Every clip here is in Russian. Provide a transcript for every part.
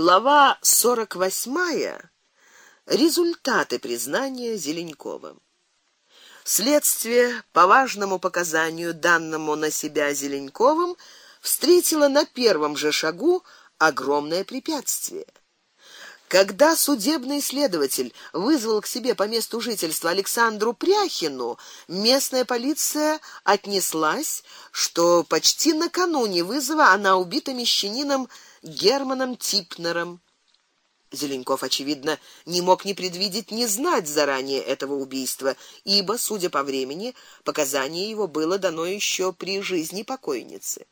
Глава 48. Результаты признания Зеленкова. Следствие по важному показанию, данному на себя Зеленковым, встретило на первом же шагу огромное препятствие. Когда судебный следователь вызвал к себе по месту жительства Александру Пряхину, местная полиция отнеслась, что почти накануне вызова она убита мещанином Германом Типнером. Зеленков очевидно не мог ни предвидеть, ни знать заранее этого убийства, ибо, судя по времени, показание его было дано еще при жизни покойницы.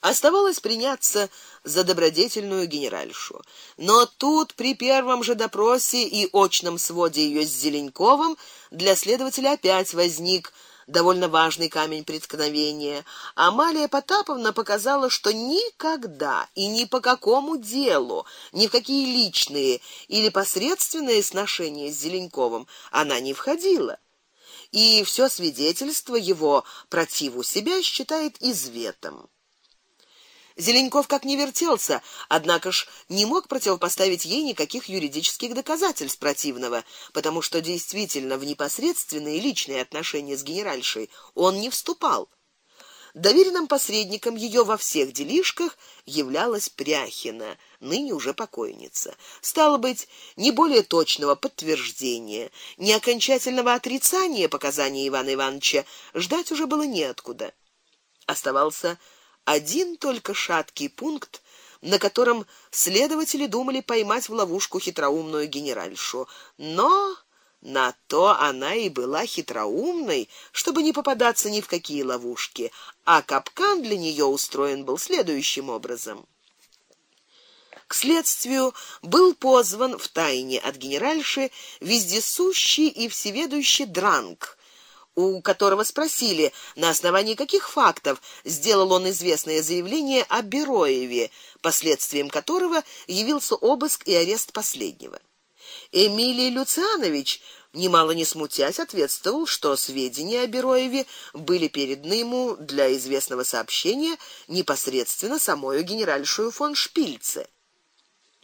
Оставалось приняться за добродетельную генеральшу. Но тут при первом же допросе и очном своде ее с Зеленковым для следователя опять возник довольно важный камень преткновения. Амалия Потаповна показала, что никогда и ни по какому делу, ни в какие личные или посредственные сношения с Зеленковым она не входила. И все свидетельство его противу себя считает изветом. Зеленков как не вертелся, однако ж не мог противопоставить ей никаких юридических доказательств противного, потому что действительно в непосредственные личные отношения с генеральшей он не вступал. Доверенным посредником ее во всех делишках являлась Пряхина, ныне уже покойница. Стало быть, не более точного подтверждения, не окончательного отрицания показаний Ивана Ивановича ждать уже было неоткуда. Оставался один только шаткий пункт, на котором следователи думали поймать в ловушку хитроумную генеральшу. Но на то она и была хитроумной, чтобы не попадаться ни в какие ловушки, а капкан для нее устроен был следующим образом. К следствию был позван в тайне от генеральши вездесущий и всеведущий Дранг, у которого спросили, на основании каких фактов сделал он известное заявление о Бероеве, последствием которого явился обыск и арест последнего. Эмилий Люцианович, немало не смутясь, ответствовал, что сведения о Бероеве были переданы ему для известного сообщения непосредственно самой генеральшую фон Шпильце.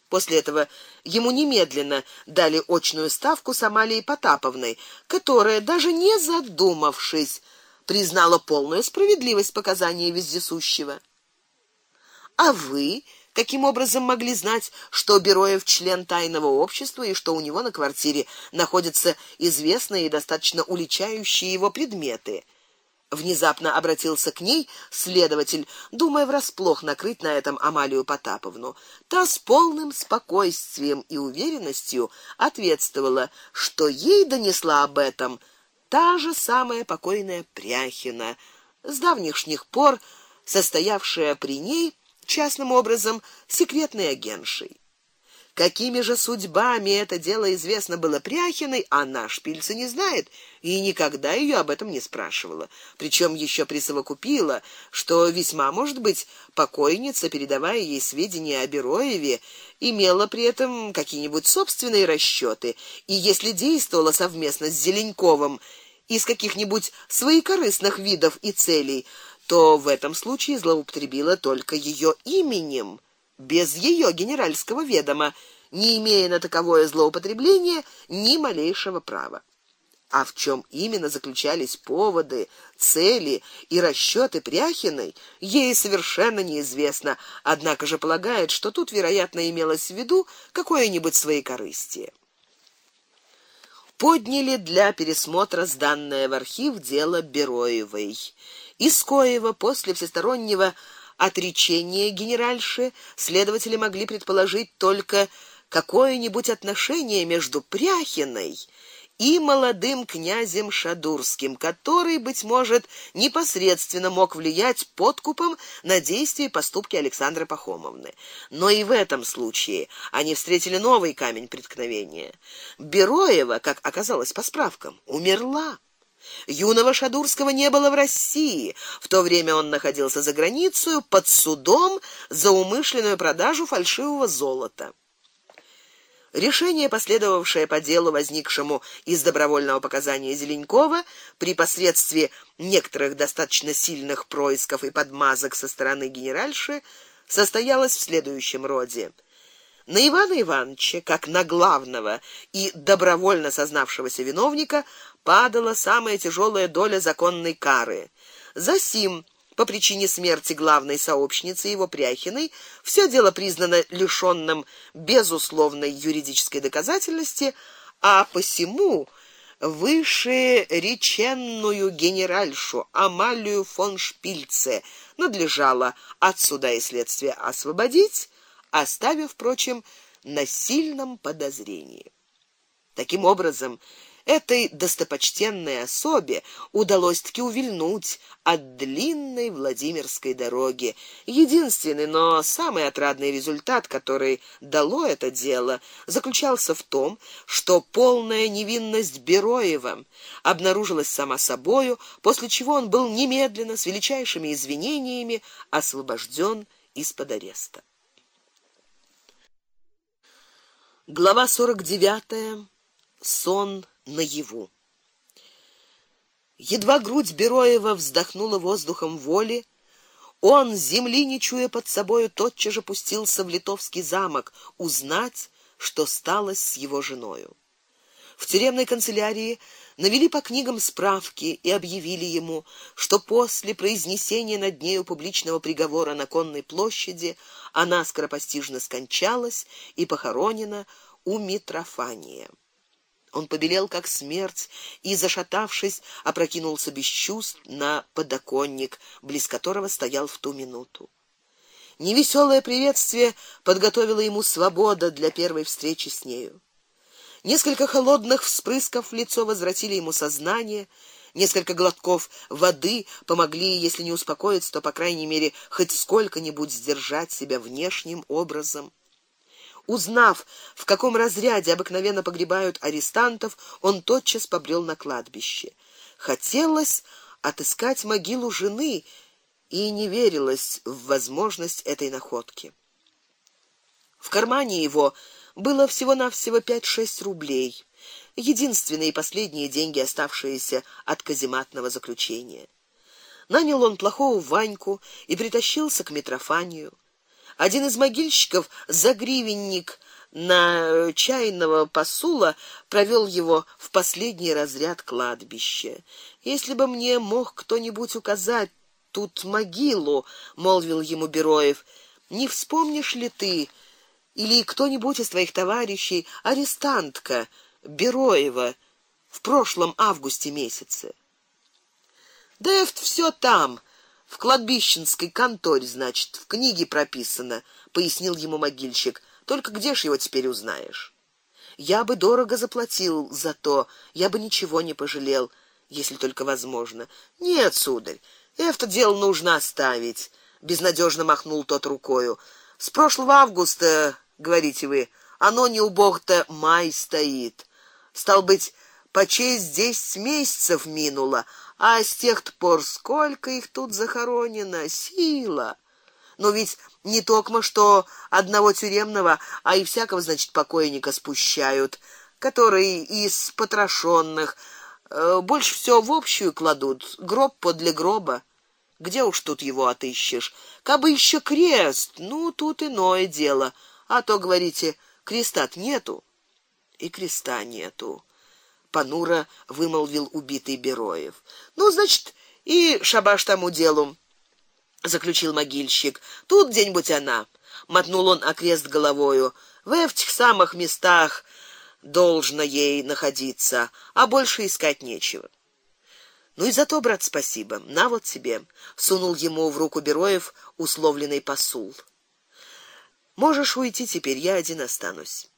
После этого ему немедленно дали очную ставку с Амалией Потаповной, которая даже не задумавшись признала полную справедливость показаний вездесущего. А вы каким образом могли знать, что Бероев член тайного общества и что у него на квартире находятся известные и достаточно уличающие его предметы? Внезапно обратился к ней следователь, думая врасплох накрыть на этом Амалию Потаповну. Та с полным спокойствием и уверенностью ответствовала, что ей донесла об этом та же самая покойная Пряхина, с давнишних пор состоявшая при ней частным образом секретной агентшей. Какими же судьбами это дело известно было Пряхиной, она шпильца не знает и никогда ее об этом не спрашивала. Причем еще присовокупила, что весьма может быть покойница, передавая ей сведения о Бероеве, имела при этом какие-нибудь собственные расчеты, и если действовала совместно с Зеленковым из каких-нибудь своекорыстных видов и целей, то в этом случае злоупотребила только ее именем без ее генеральского ведома, не имея на таковое злоупотребление ни малейшего права. А в чем именно заключались поводы, цели и расчеты Пряхиной, ей совершенно неизвестно, однако же полагает, что тут, вероятно, имелось в виду какое-нибудь своекорыстие. Подняли для пересмотра сданное в архив дело Бероевой. Из коего после всестороннего отречения генеральши следователи могли предположить только какое-нибудь отношение между Пряхиной и молодым князем Шадурским, который быть может непосредственно мог влиять подкупом на действия и поступки Александры Пахомовны. Но и в этом случае они встретили новый камень преткновения. Бероева, как оказалось по справкам, умерла. Юного Шадурского не было в России. В то время он находился за границей под судом за умышленную продажу фальшивого золота. Решение, последовавшее по делу, возникшему из добровольного показания Зеленкова, при посредстве некоторых достаточно сильных происков и подмазок со стороны генеральши, состоялась в следующем роде: на Ивана Ивановича, как на главного и добровольно сознавшегося виновника, падала самая тяжелая доля законной кары. За сим по причине смерти главной сообщницы его Пряхиной все дело признано лишённым безусловной юридической доказательности, а посему выше реченную генеральшу Амалию фон Шпильце надлежало от суда и следствия освободить, оставив, впрочем, на сильном подозрении. Таким образом, этой достопочтенной особе удалось таки увильнуть от длинной Владимирской дороги. Единственный, но самый отрадный результат, который дало это дело, заключался в том, что полная невинность Бероева обнаружилась сама собою, после чего он был немедленно с величайшими извинениями освобожден из-под ареста. Глава 49. Сон наяву. Едва грудь Бероева вздохнула воздухом воли, он, земли не чуя под собою, тотчас же пустился в Литовский замок узнать, что стало с его женою. В тюремной канцелярии навели по книгам справки и объявили ему, что после произнесения над нею публичного приговора на конной площади она скоропостижно скончалась и похоронена у Митрофания. Он побелел как смерть и, зашатавшись, опрокинулся без чувств на подоконник, близ которого стоял в ту минуту. Невеселое приветствие подготовило ему свобода для первой встречи с нею. Несколько холодных вспрысков в лицо возвратили ему сознание, несколько глотков воды помогли, если не успокоиться, то по крайней мере хоть сколько-нибудь сдержать себя внешним образом. Узнав, в каком разряде обыкновенно погребают арестантов, он тотчас побрел на кладбище. Хотелось отыскать могилу жены, и не верилось в возможность этой находки. В кармане его было всего-навсего пять-шесть рублей, единственные и последние деньги, оставшиеся от казематного заключения. Нанял он плохого Ваньку и притащился к Митрофанию. Один из могильщиков за гривенник на чайного посула провел его в последний разряд кладбища. Если бы мне мог кто-нибудь указать тут могилу, молвил ему Бероев. Не вспомнишь ли ты или кто-нибудь из твоих товарищей арестантка Бероева в прошлом августе месяце? Да это все там, в кладбищенской конторе, значит, в книге прописано, пояснил ему могильщик. Только где ж его теперь узнаешь? Я бы дорого заплатил за то, я бы ничего не пожалел, если только возможно. Нет, сударь, это дело нужно оставить, безнадежно махнул тот рукой. С прошлого августа, говорите вы, оно не у бог-то май стоит. Стал быть, почей здесь месяцев минуло, а с тех пор сколько их тут захоронено, сила. Но ведь не только что одного тюремного, а и всякого, значит, покойника спущают, который из потрошенных э, больше все в общую кладут, гроб подле гроба. Где уж тут его отыщешь? Кабы еще крест, ну тут иное дело. А то говорите, креста нету. И креста нету понуро вымолвил убитый Бероев. Ну, значит, и шабаш тому делу, заключил могильщик. Тут где-нибудь она, мотнул он окрест головою. В этих самых местах должно ей находиться, а больше искать нечего. Ну и за то, брат, спасибо. На вот тебе, сунул ему в руку Бероев условленный посул. Можешь уйти теперь, я один останусь.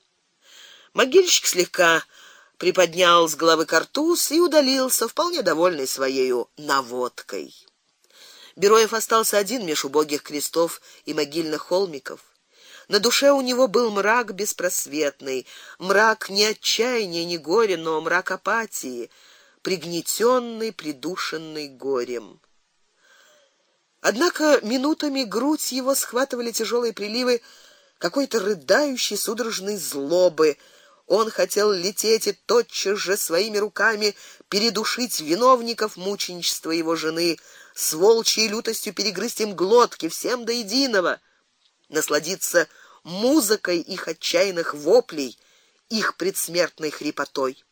Могильщик слегка приподнял с головы картуз и удалился, вполне довольный своей наводкой. Бероев остался один меж убогих крестов и могильных холмиков. На душе у него был мрак беспросветный, мрак не отчаяния, не горя, но мрак апатии, пригнетённый, придушенный горем. Однако минутами грудь его схватывали тяжелые приливы какой-то рыдающей судорожной злобы, он хотел лететь и тотчас же своими руками передушить виновников мученичества его жены, с волчьей лютостью перегрызть им глотки всем до единого. насладиться музыкой их отчаянных воплей, их предсмертной хрипотой,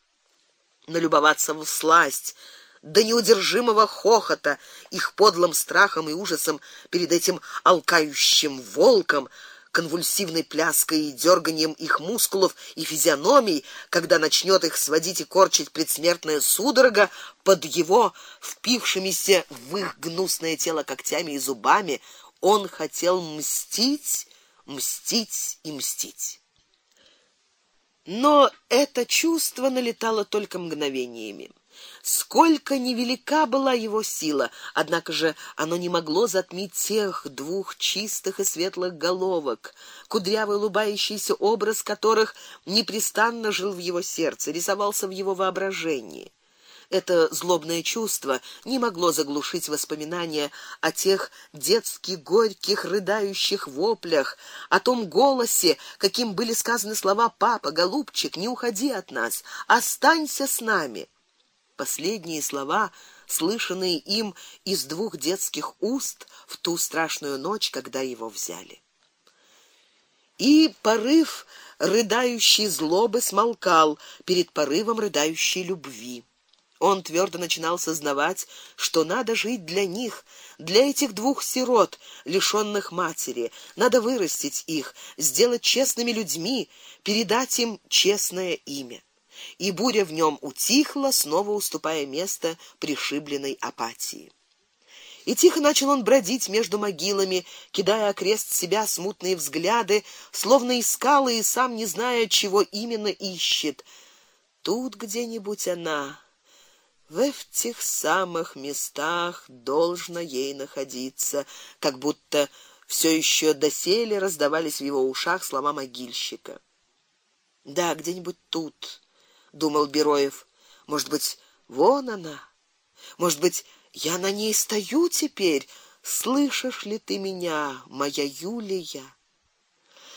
налюбоваться в сласть до неудержимого хохота, их подлым страхом и ужасом перед этим алкающим волком, конвульсивной пляской и дерганием их мускулов и физиономий, когда начнет их сводить и корчить предсмертная судорога под его впившимися в их гнусное тело когтями и зубами, он хотел мстить, мстить и мстить. Но это чувство налетало только мгновениями. Сколько невелика была его сила, однако же оно не могло затмить тех двух чистых и светлых головок, кудрявый улыбающийся образ которых непрестанно жил в его сердце, рисовался в его воображении. Это злобное чувство не могло заглушить воспоминания о тех детских горьких рыдающих воплях, о том голосе, каким были сказаны слова: "Папа, голубчик, не уходи от нас, останься с нами". Последние слова, слышанные им из двух детских уст в ту страшную ночь, когда его взяли. И порыв рыдающей злобы смолкал перед порывом рыдающей любви. Он твердо начинал сознавать, что надо жить для них, для этих двух сирот, лишённых матери. Надо вырастить их, сделать честными людьми, передать им честное имя. И буря в нем утихла, снова уступая место пришибленной апатии. И тихо начал он бродить между могилами, кидая окрест себя смутные взгляды, словно искал и сам не зная, чего именно ищет. Тут где-нибудь она в этих самых местах должна ей находиться, как будто все еще доселе раздавались в его ушах слова могильщика. Да, где-нибудь тут, думал Бероев. Может быть, вон она. Может быть, я на ней стою теперь. Слышишь ли ты меня, моя Юлия?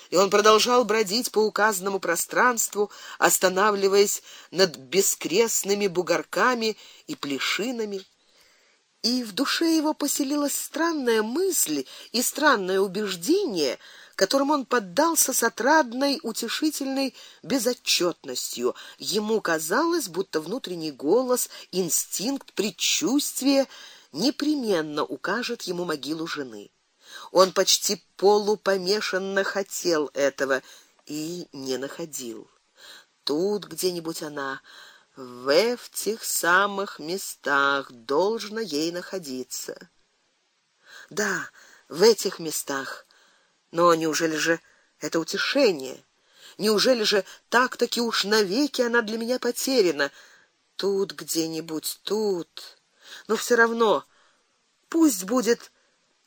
и он продолжал бродить по указанному пространству, останавливаясь над бескрестными бугорками и плешинами. И в душе его поселилась странная мысль и странное убеждение, которым он поддался с отрадной, утешительной безотчетностью. Ему казалось, будто внутренний голос, инстинкт, предчувствие непременно укажет ему могилу жены. Он почти полупомешанно хотел этого и не находил. Тут где-нибудь она в этих самых местах должна ей находиться. Да, в этих местах. Но неужели же это утешение? Неужели же так-таки уж навеки она для меня потеряна? Тут где-нибудь тут. Но все равно пусть будет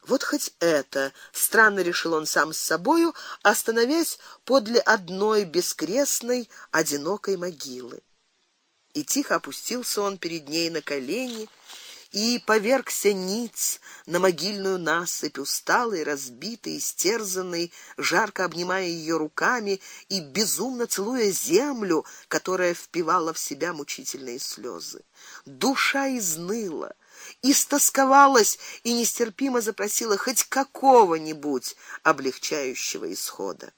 вот хоть это, странно решил он сам с собою, остановясь подле одной бескрестной одинокой могилы. И тихо опустился он перед ней на колени и повергся ниц на могильную насыпь, усталый, разбитый, истерзанный, жарко обнимая ее руками и безумно целуя землю, которая впивала в себя мучительные слезы. Душа изныла, истосковалась и нестерпимо запросила хоть какого-нибудь облегчающего исхода.